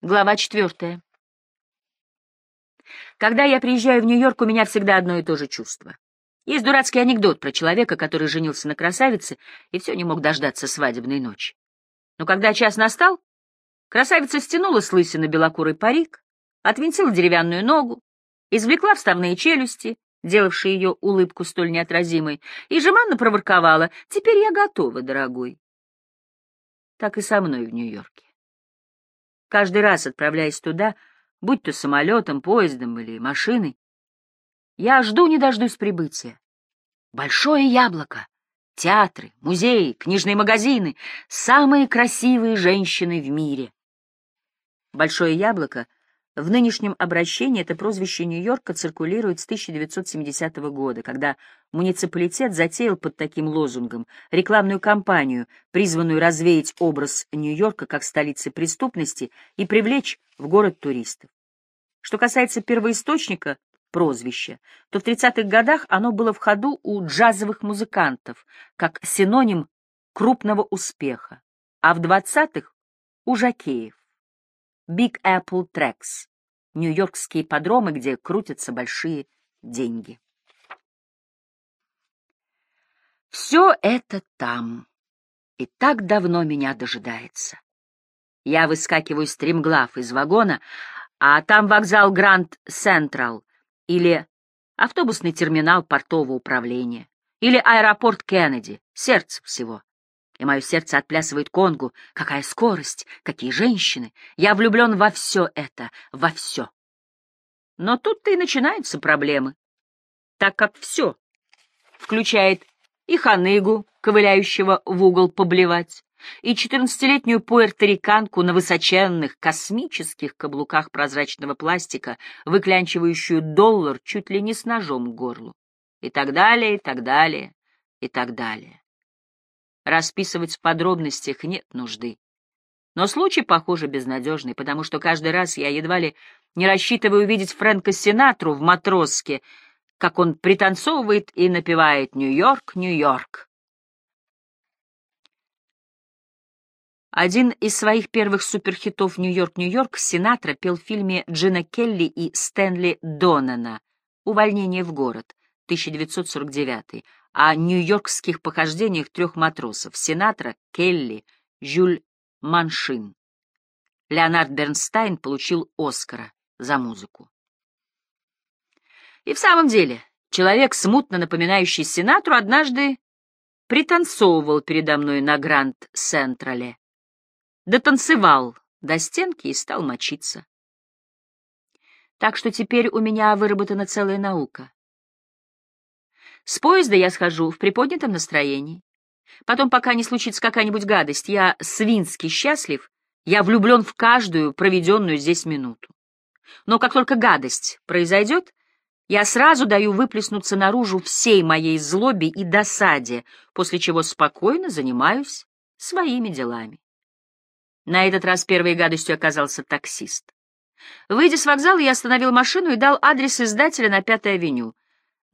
Глава четвертая. Когда я приезжаю в Нью-Йорк, у меня всегда одно и то же чувство. Есть дурацкий анекдот про человека, который женился на красавице и все не мог дождаться свадебной ночи. Но когда час настал, красавица стянула с лысины белокурый парик, отвинтила деревянную ногу, извлекла вставные челюсти, делавшие ее улыбку столь неотразимой, и жеманно проворковала «Теперь я готова, дорогой». Так и со мной в Нью-Йорке. Каждый раз, отправляясь туда, будь то самолетом, поездом или машиной, я жду не дождусь прибытия. Большое яблоко, театры, музеи, книжные магазины, самые красивые женщины в мире. Большое яблоко — в нынешнем обращении это прозвище Нью-Йорка циркулирует с 1970 года, когда муниципалитет затеял под таким лозунгом рекламную кампанию, призванную развеять образ Нью-Йорка как столицы преступности и привлечь в город туристов. Что касается первоисточника прозвища, то в 30-х годах оно было в ходу у джазовых музыкантов, как синоним крупного успеха, а в 20-х — у жакеев. Big Apple Tracks, нью-йоркские подромы, где крутятся большие деньги. Все это там, и так давно меня дожидается. Я выскакиваю стремглав из вагона, а там вокзал Гранд Централ или автобусный терминал портового управления или аэропорт Кеннеди, сердце всего и мое сердце отплясывает конгу. Какая скорость, какие женщины! Я влюблен во все это, во все. Но тут-то и начинаются проблемы, так как все включает и ханыгу, ковыляющего в угол поблевать, и четырнадцатилетнюю пуэрториканку на высоченных космических каблуках прозрачного пластика, выклянчивающую доллар чуть ли не с ножом к горлу, и так далее, и так далее, и так далее. Расписывать в подробностях нет нужды. Но случай, похоже, безнадежный, потому что каждый раз я едва ли не рассчитываю увидеть Фрэнка Синатру в «Матроске», как он пританцовывает и напевает «Нью-Йорк, Нью-Йорк». Один из своих первых суперхитов «Нью-Йорк, Нью-Йорк» Синатра пел в фильме Джина Келли и Стэнли Доннана «Увольнение в город» 1949 о нью-йоркских похождениях трех матросов — Синатра, Келли, Жюль Маншин. Леонард Бернстайн получил Оскара за музыку. И в самом деле, человек, смутно напоминающий Синатру, однажды пританцовывал передо мной на Гранд-Централе. Дотанцевал до стенки и стал мочиться. Так что теперь у меня выработана целая наука. С поезда я схожу в приподнятом настроении. Потом, пока не случится какая-нибудь гадость, я свински счастлив, я влюблен в каждую проведенную здесь минуту. Но как только гадость произойдет, я сразу даю выплеснуться наружу всей моей злобе и досаде, после чего спокойно занимаюсь своими делами. На этот раз первой гадостью оказался таксист. Выйдя с вокзала, я остановил машину и дал адрес издателя на Пятой авеню —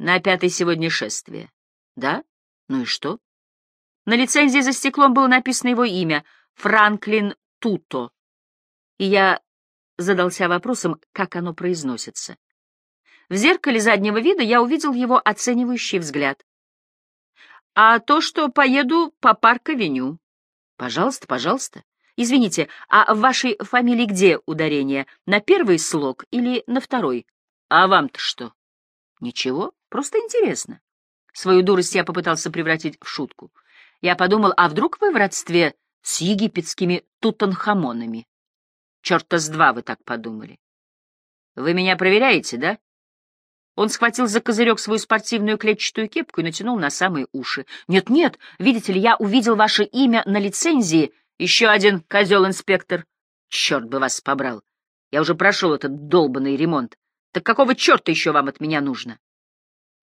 на пятой сегодня шествие. Да? Ну и что? На лицензии за стеклом было написано его имя — Франклин Туто. И я задался вопросом, как оно произносится. В зеркале заднего вида я увидел его оценивающий взгляд. «А то, что поеду по парк-авеню». «Пожалуйста, пожалуйста. Извините, а в вашей фамилии где ударение? На первый слог или на второй? А вам-то что?» «Ничего. Просто интересно. Свою дурость я попытался превратить в шутку. Я подумал, а вдруг вы в родстве с египетскими тутанхамонами? Черта с два вы так подумали. Вы меня проверяете, да? Он схватил за козырек свою спортивную клетчатую кепку и натянул на самые уши. «Нет-нет, видите ли, я увидел ваше имя на лицензии. Еще один козел-инспектор. Черт бы вас побрал. Я уже прошел этот долбанный ремонт. Так какого черта еще вам от меня нужно?»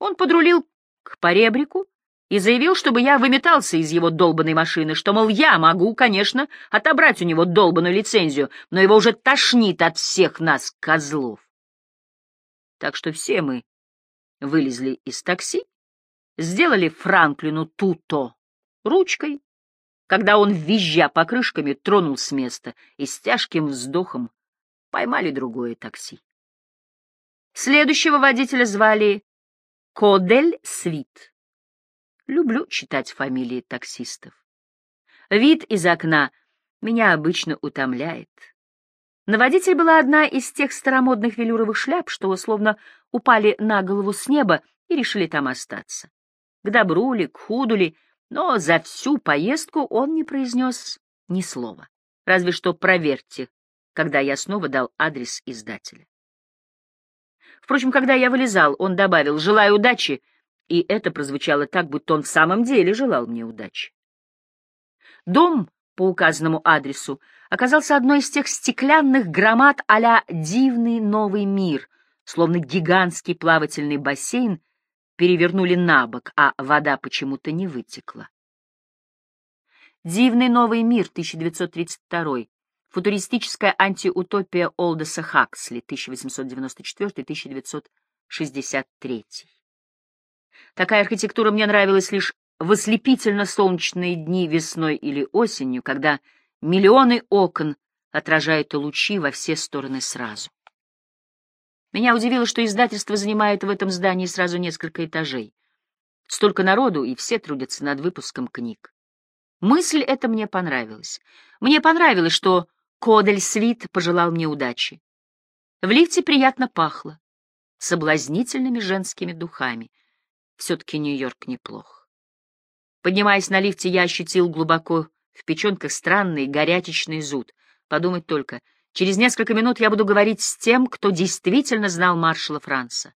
Он подрулил к поребрику и заявил, чтобы я выметался из его долбанной машины, что, мол, я могу, конечно, отобрать у него долбанную лицензию, но его уже тошнит от всех нас, козлов. Так что все мы вылезли из такси, сделали Франклину туто ручкой, когда он, визжа покрышками, тронул с места и с тяжким вздохом поймали другое такси. Следующего водителя звали Кодель Свит. Люблю читать фамилии таксистов. Вид из окна меня обычно утомляет. На водитель была одна из тех старомодных велюровых шляп, что словно упали на голову с неба и решили там остаться. К добру ли, к худу ли, но за всю поездку он не произнес ни слова. Разве что проверьте, когда я снова дал адрес издателя. Впрочем, когда я вылезал, он добавил «желаю удачи», и это прозвучало так, будто он в самом деле желал мне удачи. Дом по указанному адресу оказался одной из тех стеклянных громад а «Дивный новый мир», словно гигантский плавательный бассейн перевернули на бок, а вода почему-то не вытекла. «Дивный новый мир» 1932 Футуристическая антиутопия Олдеса Хаксли 1894-1963. Такая архитектура мне нравилась лишь в ослепительно-солнечные дни весной или осенью, когда миллионы окон отражают лучи во все стороны сразу. Меня удивило, что издательство занимает в этом здании сразу несколько этажей. Столько народу, и все трудятся над выпуском книг. Мысль эта мне понравилась. Мне понравилось, что Кодель Свит пожелал мне удачи. В лифте приятно пахло, соблазнительными женскими духами. Все-таки Нью-Йорк неплох. Поднимаясь на лифте, я ощутил глубоко в печенках странный горячечный зуд. Подумать только, через несколько минут я буду говорить с тем, кто действительно знал маршала Франца.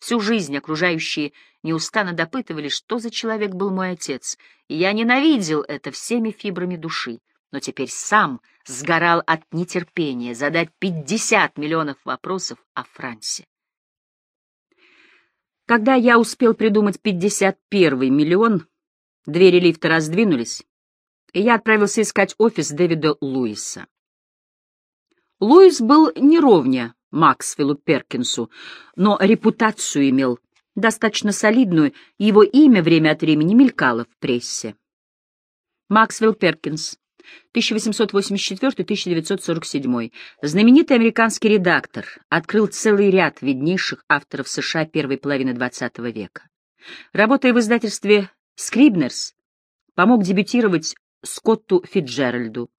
Всю жизнь окружающие неустанно допытывали, что за человек был мой отец, и я ненавидел это всеми фибрами души но теперь сам сгорал от нетерпения задать 50 миллионов вопросов о Франсе. Когда я успел придумать 51 миллион, двери лифта раздвинулись, и я отправился искать офис Дэвида Луиса. Луис был не ровня Максвеллу Перкинсу, но репутацию имел достаточно солидную, и его имя время от времени мелькало в прессе. Максвелл Перкинс 1884-1947. Знаменитый американский редактор, открыл целый ряд виднейших авторов США первой половины XX века. Работая в издательстве «Скрибнерс», помог дебютировать Скотту Фитджеральду,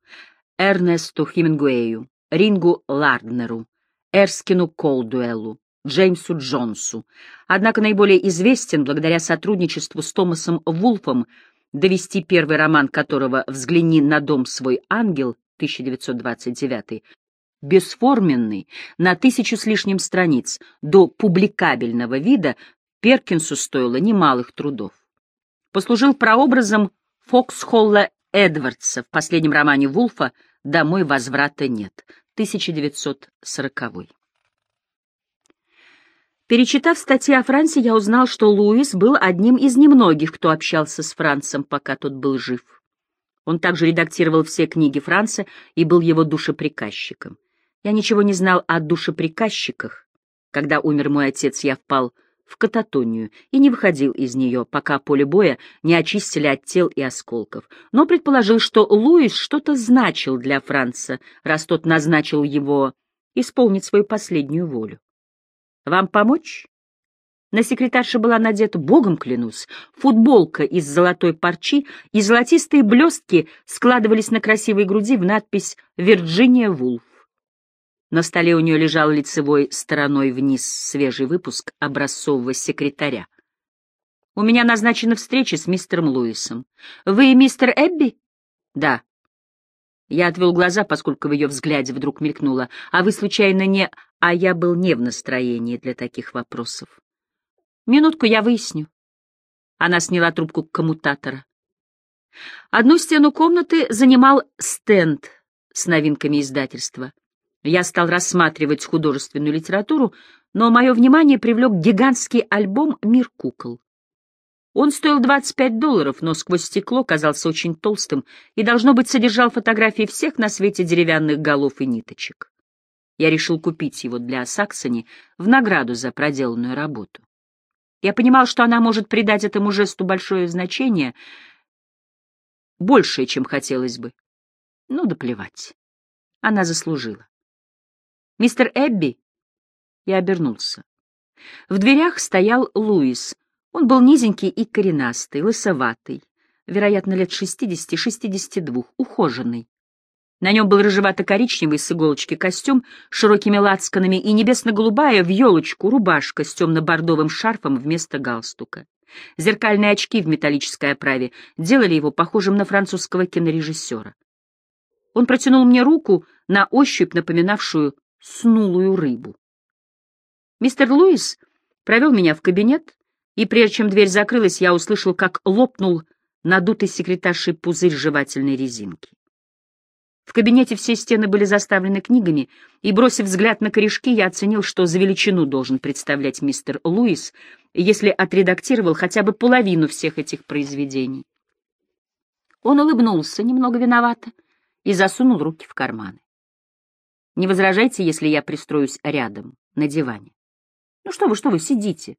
Эрнесту Хемингуэю, Рингу Ларднеру, Эрскину Колдуэллу, Джеймсу Джонсу. Однако наиболее известен благодаря сотрудничеству с Томасом Вулфом довести первый роман которого «Взгляни на дом свой ангел» 1929 бесформенный, на тысячу с лишним страниц, до публикабельного вида, Перкинсу стоило немалых трудов. Послужил прообразом Фоксхолла Эдвардса в последнем романе Вулфа «Домой возврата нет» 1940 Перечитав статьи о Франции, я узнал, что Луис был одним из немногих, кто общался с Францем, пока тот был жив. Он также редактировал все книги Франца и был его душеприказчиком. Я ничего не знал о душеприказчиках. Когда умер мой отец, я впал в кататонию и не выходил из нее, пока поле боя не очистили от тел и осколков. Но предположил, что Луис что-то значил для Франца, раз тот назначил его исполнить свою последнюю волю. Вам помочь? На секретарше была надета, богом клянусь, футболка из золотой парчи, и золотистые блестки складывались на красивой груди в надпись «Вирджиния Вулф». На столе у нее лежал лицевой стороной вниз свежий выпуск образцового секретаря. «У меня назначена встреча с мистером Луисом. Вы мистер Эбби?» «Да». Я отвел глаза, поскольку в ее взгляде вдруг мелькнуло. «А вы, случайно, не...» а я был не в настроении для таких вопросов. Минутку я выясню. Она сняла трубку коммутатора. Одну стену комнаты занимал стенд с новинками издательства. Я стал рассматривать художественную литературу, но мое внимание привлек гигантский альбом «Мир кукол». Он стоил 25 долларов, но сквозь стекло казался очень толстым и, должно быть, содержал фотографии всех на свете деревянных голов и ниточек. Я решил купить его для Саксони в награду за проделанную работу. Я понимал, что она может придать этому жесту большое значение, большее, чем хотелось бы. Ну да плевать. Она заслужила. «Мистер Эбби?» Я обернулся. В дверях стоял Луис. Он был низенький и коренастый, лысоватый, вероятно, лет шестидесяти-шестидесяти двух, ухоженный. На нем был рыжевато-коричневый с иголочки костюм с широкими лацканами и небесно-голубая в елочку рубашка с темно-бордовым шарфом вместо галстука. Зеркальные очки в металлической оправе делали его похожим на французского кинорежиссера. Он протянул мне руку, на ощупь напоминавшую снулую рыбу. Мистер Луис провел меня в кабинет, и прежде чем дверь закрылась, я услышал, как лопнул надутый секретаршей пузырь жевательной резинки. В кабинете все стены были заставлены книгами, и, бросив взгляд на корешки, я оценил, что за величину должен представлять мистер Луис, если отредактировал хотя бы половину всех этих произведений. Он улыбнулся, немного виновато, и засунул руки в карманы. «Не возражайте, если я пристроюсь рядом, на диване?» «Ну что вы, что вы, сидите!»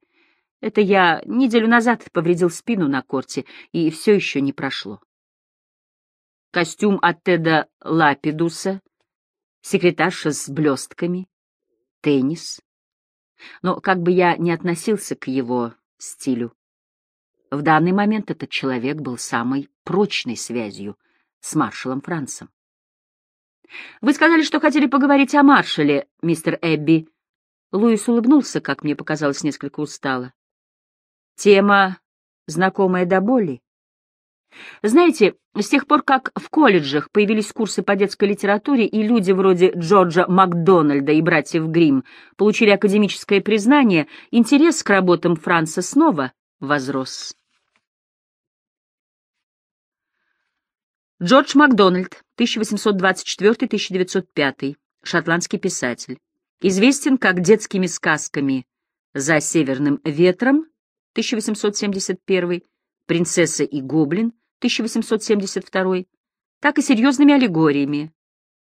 Это я неделю назад повредил спину на корте, и все еще не прошло костюм от Теда Лапидуса, секретарша с блестками, теннис. Но как бы я ни относился к его стилю, в данный момент этот человек был самой прочной связью с маршалом Францем. «Вы сказали, что хотели поговорить о маршале, мистер Эбби». Луис улыбнулся, как мне показалось, несколько устало. «Тема, знакомая до боли. Знаете, с тех пор, как в колледжах появились курсы по детской литературе, и люди вроде Джорджа Макдональда и братьев Гримм получили академическое признание, интерес к работам Франца снова возрос. Джордж Макдональд, 1824-1905, шотландский писатель. Известен как детскими сказками «За северным ветром», 1871, «Принцесса и гоблин», 1872, так и серьезными аллегориями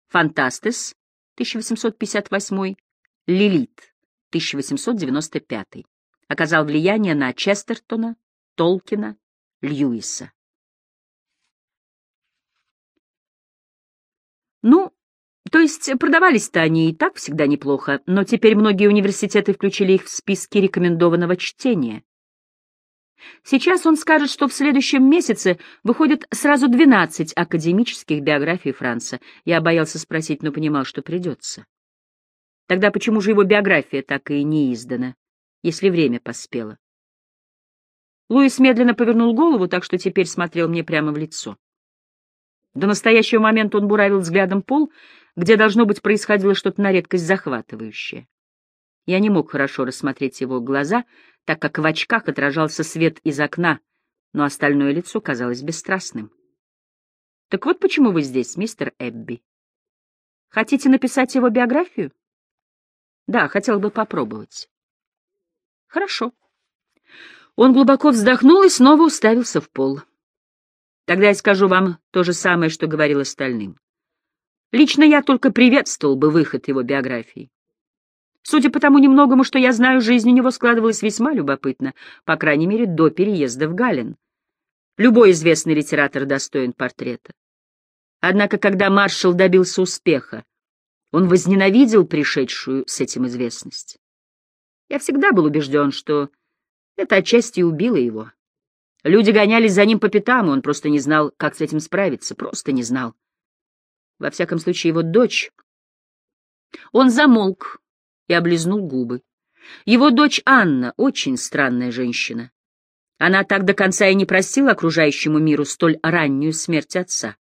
«Фантастес» 1858, «Лилит» 1895. Оказал влияние на Честертона, Толкина, Льюиса. Ну, то есть продавались-то они и так всегда неплохо, но теперь многие университеты включили их в списки рекомендованного чтения. Сейчас он скажет, что в следующем месяце выходит сразу 12 академических биографий Франца. Я боялся спросить, но понимал, что придется. Тогда почему же его биография так и не издана, если время поспело? Луис медленно повернул голову, так что теперь смотрел мне прямо в лицо. До настоящего момента он буравил взглядом пол, где, должно быть, происходило что-то на редкость захватывающее. Я не мог хорошо рассмотреть его глаза, так как в очках отражался свет из окна, но остальное лицо казалось бесстрастным. «Так вот почему вы здесь, мистер Эбби. Хотите написать его биографию?» «Да, хотел бы попробовать». «Хорошо». Он глубоко вздохнул и снова уставился в пол. «Тогда я скажу вам то же самое, что говорил остальным. Лично я только приветствовал бы выход его биографии. Судя по тому немногому, что я знаю, жизнь у него складывалась весьма любопытно, по крайней мере, до переезда в Галлен. Любой известный литератор достоин портрета. Однако, когда маршал добился успеха, он возненавидел пришедшую с этим известность. Я всегда был убежден, что это отчасти убило его. Люди гонялись за ним по пятам, и он просто не знал, как с этим справиться, просто не знал. Во всяком случае, его дочь... Он замолк, и облизнул губы. Его дочь Анна — очень странная женщина. Она так до конца и не простила окружающему миру столь раннюю смерть отца.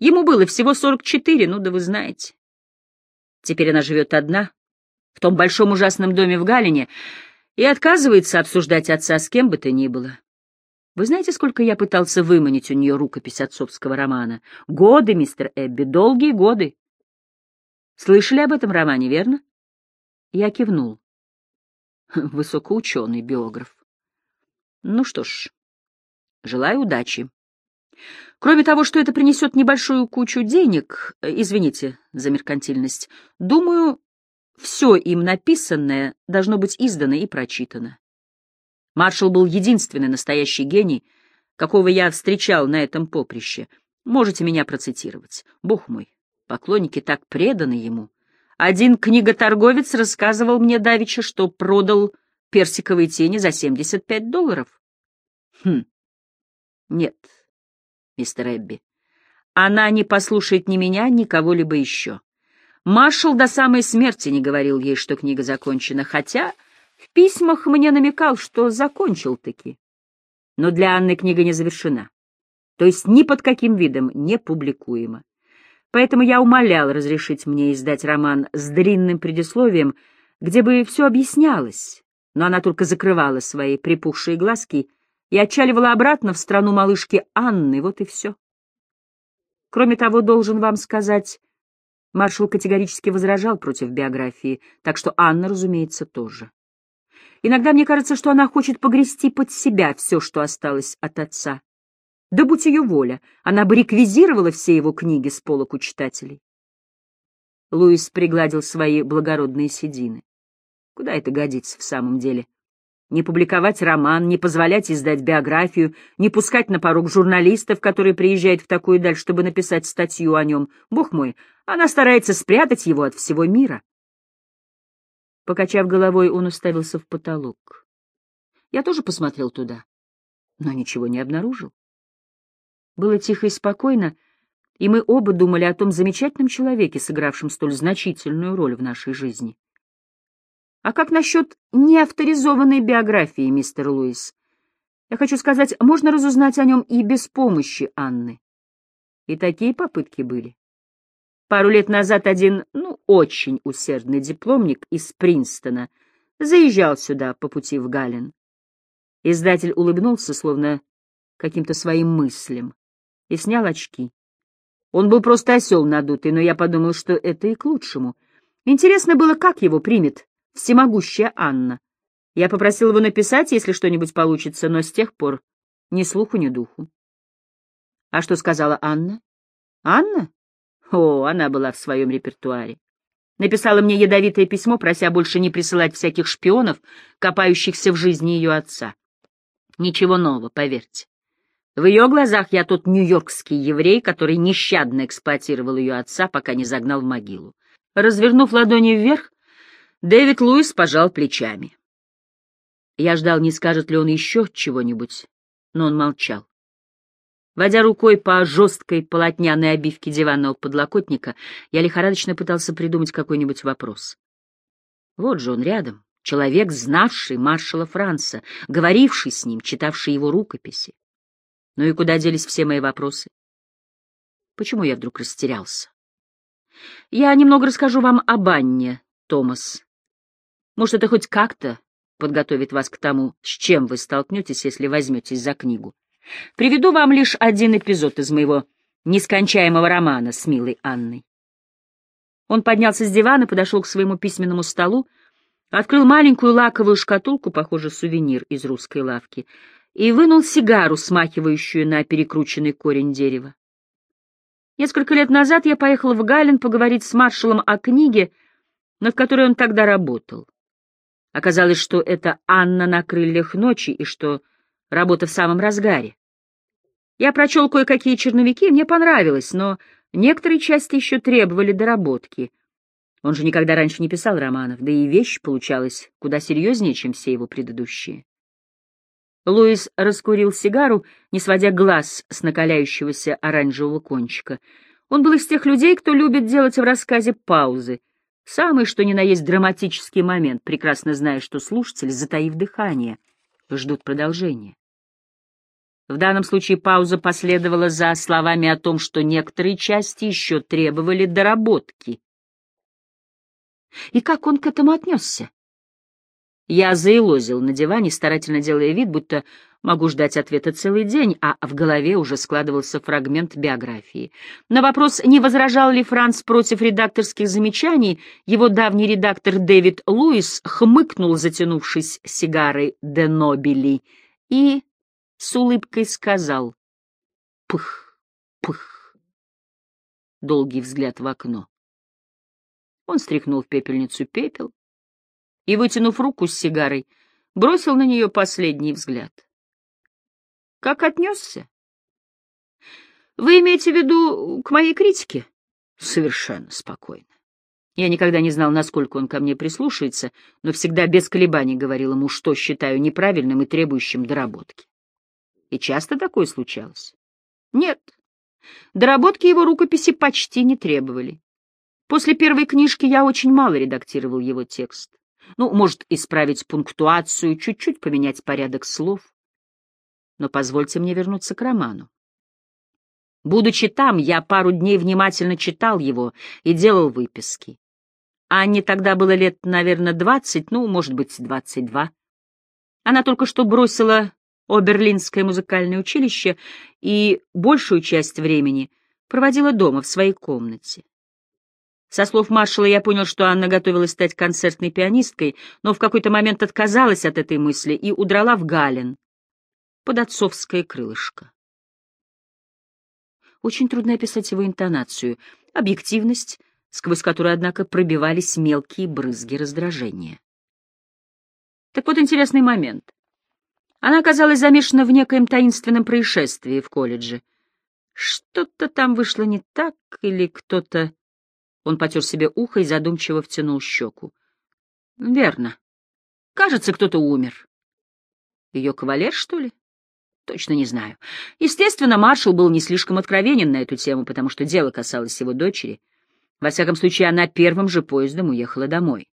Ему было всего сорок четыре, ну да вы знаете. Теперь она живет одна, в том большом ужасном доме в Галине, и отказывается обсуждать отца с кем бы то ни было. Вы знаете, сколько я пытался выманить у нее рукопись отцовского романа? Годы, мистер Эбби, долгие годы. Слышали об этом романе, верно? Я кивнул. Высокоученый биограф. Ну что ж, желаю удачи. Кроме того, что это принесет небольшую кучу денег, э, извините за меркантильность, думаю, все им написанное должно быть издано и прочитано. Маршал был единственный настоящий гений, какого я встречал на этом поприще. Можете меня процитировать. Бог мой, поклонники так преданы ему. Один книготорговец рассказывал мне давеча, что продал персиковые тени за 75 долларов. Хм. Нет, мистер Эбби. Она не послушает ни меня, ни кого-либо еще. Маршал до самой смерти не говорил ей, что книга закончена, хотя в письмах мне намекал, что закончил-таки. Но для Анны книга не завершена. То есть ни под каким видом не публикуема. Поэтому я умолял разрешить мне издать роман с длинным предисловием, где бы все объяснялось, но она только закрывала свои припухшие глазки и отчаливала обратно в страну малышки Анны, вот и все. Кроме того, должен вам сказать, маршал категорически возражал против биографии, так что Анна, разумеется, тоже. Иногда мне кажется, что она хочет погрести под себя все, что осталось от отца. Да будь ее воля, она бы реквизировала все его книги с полок у читателей. Луис пригладил свои благородные седины. Куда это годится в самом деле? Не публиковать роман, не позволять издать биографию, не пускать на порог журналистов, которые приезжают в такую даль, чтобы написать статью о нем. Бог мой, она старается спрятать его от всего мира. Покачав головой, он уставился в потолок. Я тоже посмотрел туда, но ничего не обнаружил. Было тихо и спокойно, и мы оба думали о том замечательном человеке, сыгравшем столь значительную роль в нашей жизни. А как насчет неавторизованной биографии, мистер Луис? Я хочу сказать, можно разузнать о нем и без помощи Анны. И такие попытки были. Пару лет назад один, ну, очень усердный дипломник из Принстона заезжал сюда по пути в Галлен. Издатель улыбнулся, словно каким-то своим мыслям, и снял очки. Он был просто осел надутый, но я подумал, что это и к лучшему. Интересно было, как его примет всемогущая Анна. Я попросил его написать, если что-нибудь получится, но с тех пор ни слуху, ни духу. А что сказала Анна? Анна? О, она была в своем репертуаре. Написала мне ядовитое письмо, прося больше не присылать всяких шпионов, копающихся в жизни ее отца. Ничего нового, поверьте. В ее глазах я тот нью-йоркский еврей, который нещадно эксплуатировал ее отца, пока не загнал в могилу. Развернув ладони вверх, Дэвид Луис пожал плечами. Я ждал, не скажет ли он еще чего-нибудь, но он молчал. Водя рукой по жесткой полотняной обивке диванного подлокотника, я лихорадочно пытался придумать какой-нибудь вопрос. Вот же он рядом, человек, знавший маршала Франца, говоривший с ним, читавший его рукописи. Ну и куда делись все мои вопросы? Почему я вдруг растерялся? Я немного расскажу вам об Анне, Томас. Может, это хоть как-то подготовит вас к тому, с чем вы столкнетесь, если возьметесь за книгу. Приведу вам лишь один эпизод из моего нескончаемого романа с милой Анной. Он поднялся с дивана, подошел к своему письменному столу, открыл маленькую лаковую шкатулку, похоже, сувенир из русской лавки, и вынул сигару, смахивающую на перекрученный корень дерева. Несколько лет назад я поехал в Гален поговорить с маршалом о книге, над которой он тогда работал. Оказалось, что это Анна на крыльях ночи и что работа в самом разгаре. Я прочел кое-какие черновики, мне понравилось, но некоторые части еще требовали доработки. Он же никогда раньше не писал романов, да и вещь получалась куда серьезнее, чем все его предыдущие. Луис раскурил сигару, не сводя глаз с накаляющегося оранжевого кончика. Он был из тех людей, кто любит делать в рассказе паузы, Самый, что ни на есть драматический момент, прекрасно зная, что слушатели, затаив дыхание, ждут продолжения. В данном случае пауза последовала за словами о том, что некоторые части еще требовали доработки. И как он к этому отнесся? Я заилозил на диване, старательно делая вид, будто Могу ждать ответа целый день, а в голове уже складывался фрагмент биографии. На вопрос, не возражал ли Франц против редакторских замечаний, его давний редактор Дэвид Луис хмыкнул, затянувшись сигарой «Де Нобели», и с улыбкой сказал «Пых, пых». Долгий взгляд в окно. Он стряхнул в пепельницу пепел и, вытянув руку с сигарой, бросил на нее последний взгляд. Как отнесся? Вы имеете в виду к моей критике? Совершенно спокойно. Я никогда не знал, насколько он ко мне прислушается, но всегда без колебаний говорил ему, что считаю неправильным и требующим доработки. И часто такое случалось? Нет. Доработки его рукописи почти не требовали. После первой книжки я очень мало редактировал его текст. Ну, может, исправить пунктуацию, чуть-чуть поменять порядок слов. Но позвольте мне вернуться к роману. Будучи там, я пару дней внимательно читал его и делал выписки. Анне тогда было лет, наверное, двадцать, ну, может быть, двадцать два. Она только что бросила Оберлинское музыкальное училище и большую часть времени проводила дома в своей комнате. Со слов маршала я понял, что Анна готовилась стать концертной пианисткой, но в какой-то момент отказалась от этой мысли и удрала в Гален под отцовское крылышко. Очень трудно описать его интонацию, объективность, сквозь которую, однако, пробивались мелкие брызги раздражения. Так вот интересный момент. Она оказалась замешана в некоем таинственном происшествии в колледже. Что-то там вышло не так, или кто-то... Он потер себе ухо и задумчиво втянул щеку. Верно. Кажется, кто-то умер. Ее кавалер, что ли? Точно не знаю. Естественно, маршал был не слишком откровенен на эту тему, потому что дело касалось его дочери. Во всяком случае, она первым же поездом уехала домой.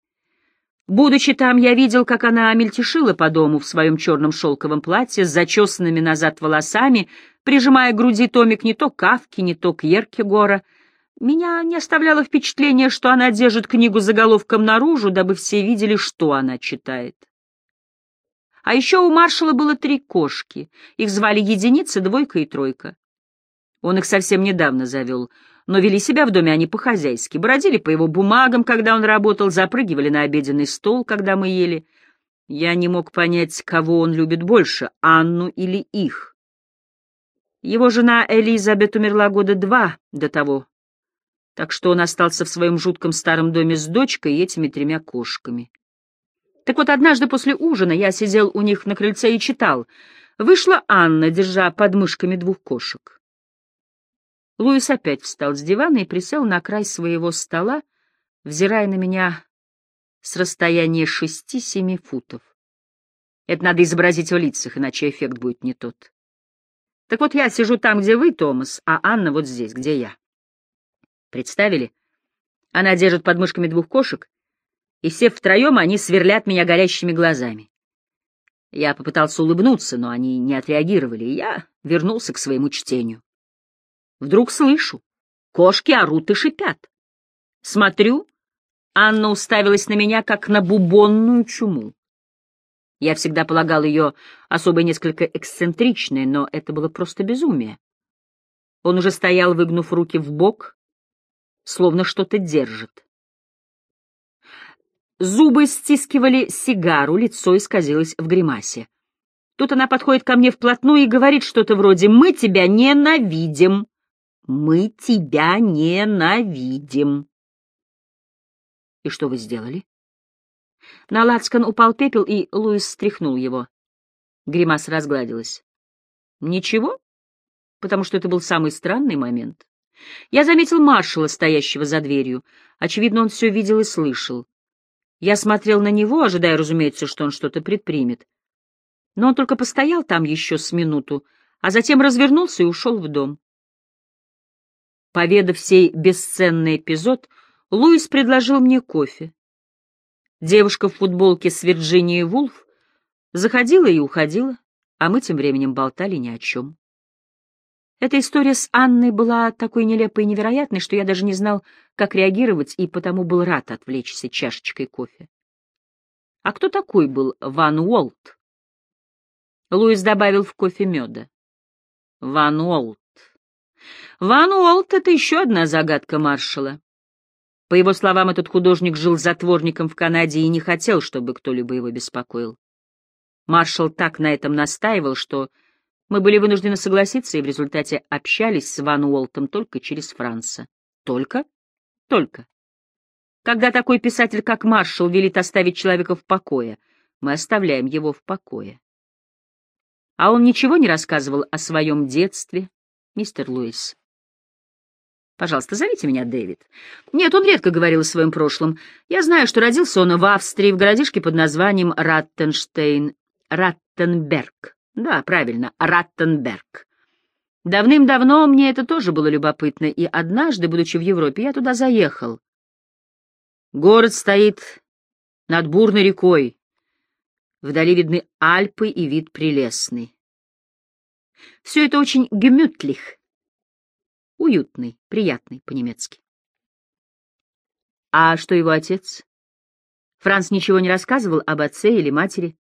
Будучи там, я видел, как она мельтешила по дому в своем черном шелковом платье с зачесанными назад волосами, прижимая к груди томик не то Кавки, не то Кьеркегора — меня не оставляло впечатление, что она держит книгу заголовком наружу, дабы все видели, что она читает. А еще у маршала было три кошки. Их звали Единица, Двойка и Тройка. Он их совсем недавно завел, но вели себя в доме они по-хозяйски, бродили по его бумагам, когда он работал, запрыгивали на обеденный стол, когда мы ели. Я не мог понять, кого он любит больше, Анну или их. Его жена Элизабет умерла года два до того, так что он остался в своем жутком старом доме с дочкой и этими тремя кошками. Так вот, однажды после ужина я сидел у них на крыльце и читал. Вышла Анна, держа под мышками двух кошек. Луис опять встал с дивана и присел на край своего стола, взирая на меня с расстояния шести-семи футов. Это надо изобразить в лицах, иначе эффект будет не тот. Так вот, я сижу там, где вы, Томас, а Анна вот здесь, где я. Представили? Она держит под мышками двух кошек, и все втроем они сверлят меня горящими глазами. Я попытался улыбнуться, но они не отреагировали, и я вернулся к своему чтению. Вдруг слышу, кошки орут и шипят. Смотрю, Анна уставилась на меня, как на бубонную чуму. Я всегда полагал ее особо несколько эксцентричной, но это было просто безумие. Он уже стоял, выгнув руки в бок, словно что-то держит. Зубы стискивали сигару, лицо исказилось в гримасе. Тут она подходит ко мне вплотную и говорит что-то вроде «Мы тебя ненавидим! Мы тебя ненавидим!» «И что вы сделали?» На лацкан упал пепел, и Луис стряхнул его. Гримаса разгладилась. «Ничего, потому что это был самый странный момент. Я заметил маршала, стоящего за дверью. Очевидно, он все видел и слышал. Я смотрел на него, ожидая, разумеется, что он что-то предпримет. Но он только постоял там еще с минуту, а затем развернулся и ушел в дом. Поведав сей бесценный эпизод, Луис предложил мне кофе. Девушка в футболке с Вирджинией Вулф заходила и уходила, а мы тем временем болтали ни о чем. Эта история с Анной была такой нелепой и невероятной, что я даже не знал, как реагировать, и потому был рад отвлечься чашечкой кофе. А кто такой был Ван Уолт? Луис добавил в кофе меда. Ван Уолт. Ван Уолт — это еще одна загадка маршала. По его словам, этот художник жил затворником в Канаде и не хотел, чтобы кто-либо его беспокоил. Маршал так на этом настаивал, что мы были вынуждены согласиться и в результате общались с Ван Уолтом только через Франца. Только? Только. Когда такой писатель, как Маршал, велит оставить человека в покое, мы оставляем его в покое. А он ничего не рассказывал о своем детстве, мистер Луис. Пожалуйста, зовите меня Дэвид. Нет, он редко говорил о своем прошлом. Я знаю, что родился он в Австрии, в городишке под названием Раттенштейн. Раттенберг. Да, правильно, Раттенберг. Давным-давно мне это тоже было любопытно, и однажды, будучи в Европе, я туда заехал. Город стоит над бурной рекой. Вдали видны Альпы и вид прелестный. Все это очень гемютлих, Уютный, приятный по-немецки. А что его отец? Франц ничего не рассказывал об отце или матери?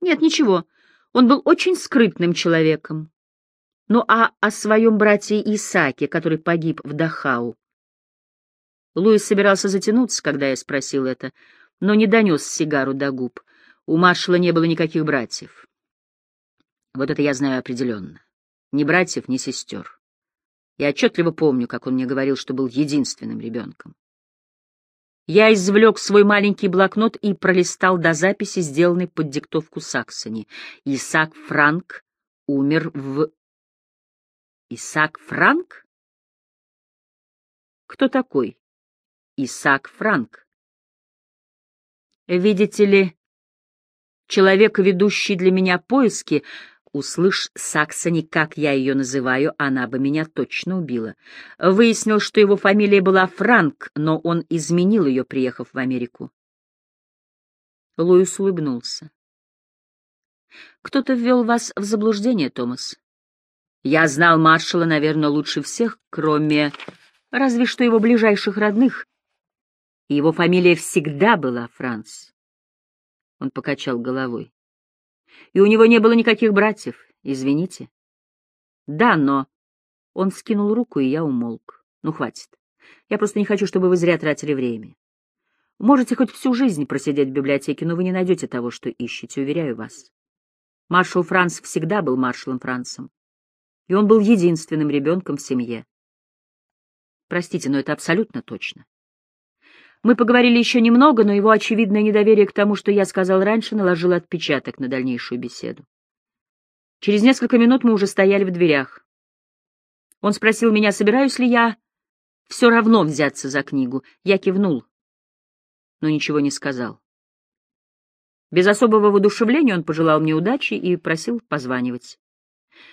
Нет, ничего. Он был очень скрытным человеком. Ну а о своем брате Исааке, который погиб в Дахау? Луис собирался затянуться, когда я спросил это, но не донес сигару до губ. У маршала не было никаких братьев. Вот это я знаю определенно. Ни братьев, ни сестер. Я отчетливо помню, как он мне говорил, что был единственным ребенком. Я извлек свой маленький блокнот и пролистал до записи, сделанной под диктовку Саксони. Исаак Франк умер в... Исаак Франк? Кто такой? Исаак Франк. Видите ли, человек, ведущий для меня поиски, Услышь, Саксони, как я ее называю, она бы меня точно убила. Выяснил, что его фамилия была Франк, но он изменил ее, приехав в Америку. Луис улыбнулся. «Кто-то ввел вас в заблуждение, Томас. Я знал маршала, наверное, лучше всех, кроме разве что его ближайших родных. его фамилия всегда была Франц». Он покачал головой. И у него не было никаких братьев, извините. Да, но... Он скинул руку, и я умолк. Ну, хватит. Я просто не хочу, чтобы вы зря тратили время. Можете хоть всю жизнь просидеть в библиотеке, но вы не найдете того, что ищете, уверяю вас. Маршал Франц всегда был маршалом Францем. И он был единственным ребенком в семье. Простите, но это абсолютно точно. Мы поговорили еще немного, но его очевидное недоверие к тому, что я сказал раньше, наложило отпечаток на дальнейшую беседу. Через несколько минут мы уже стояли в дверях. Он спросил меня, собираюсь ли я все равно взяться за книгу. Я кивнул, но ничего не сказал. Без особого воодушевления он пожелал мне удачи и просил позванивать.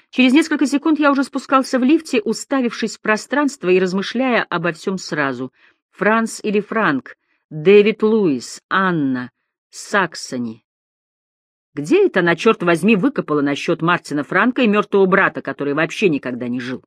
Через несколько секунд я уже спускался в лифте, уставившись в пространство и размышляя обо всем сразу — Франц или Франк, Дэвид Луис, Анна, Саксони. Где это она, черт возьми, выкопала насчет Мартина Франка и мертвого брата, который вообще никогда не жил?